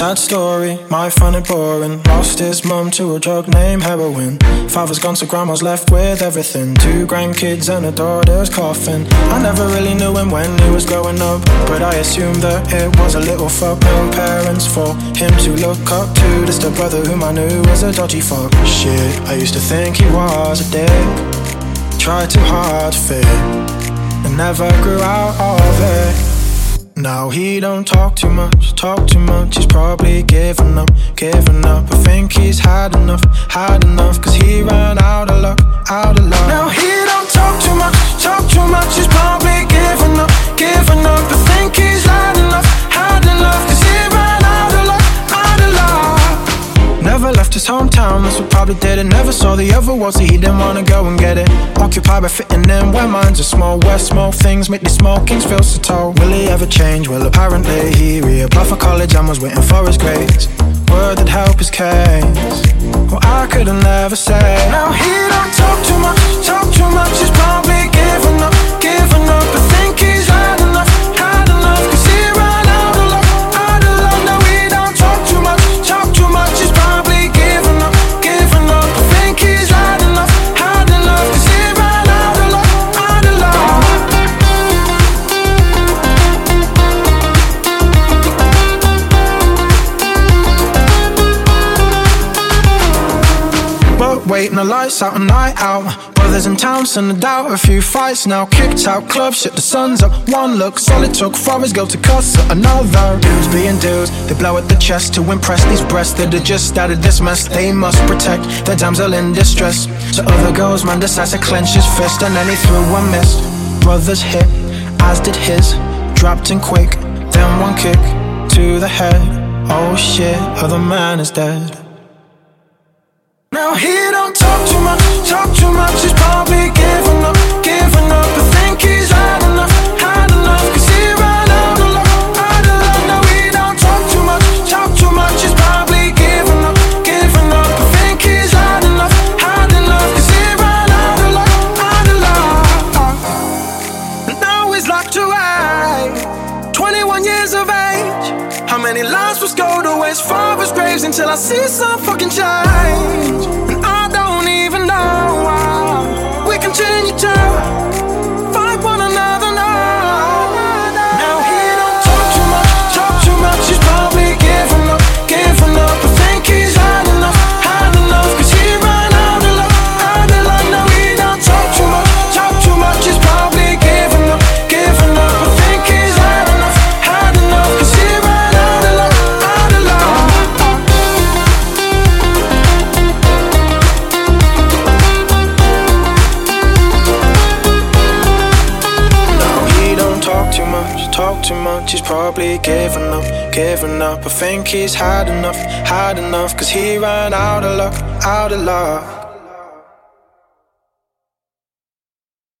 Sad story, my find it boring. Lost his mum to a drug named heroin. Father's gone, so grandma's left with everything. Two grandkids and a daughter's coffin. I never really knew him when he was growing up, but I assumed that it was a little fuck. No parents for him to look up to. Just a brother whom I knew was a dodgy fuck. Shit, I used to think he was a dick. Tried too hard to fit, and never grew out of it. Now he don't talk too much, talk too much. He's probably giving up, giving up. I think he's had enough, had enough. Cause he ran out of luck, out of luck. Now he hometown, that's probably did it. Never saw the other world, so he didn't wanna go and get it. Occupied by fitting in where minds are small. Where small things make these small kings feel so tall. Will he ever change? Well, apparently he reapplied for college and was waiting for his grades. Word that help his case. Well, I could have never say. Now he don't waiting the lights out, a night out. Brothers in town, send a doubt. A few fights now, kicked out club, shit, the sun's up. One look, solid took for his girl to cuss at another. Dudes being dudes, they blow at the chest to impress these breasts that are just out of this mess. They must protect their damsel in distress. So other girls, man decides to clench his fist, and then he threw a miss. Brothers hit, as did his. Dropped in quick, then one kick to the head. Oh shit, other man is dead. Now he many lives was go to his father's graves until I see some fucking change? And I don't even know how much. He's probably giving up, giving up. I think he's had enough, had enough. Cause he ran out of luck, out of luck.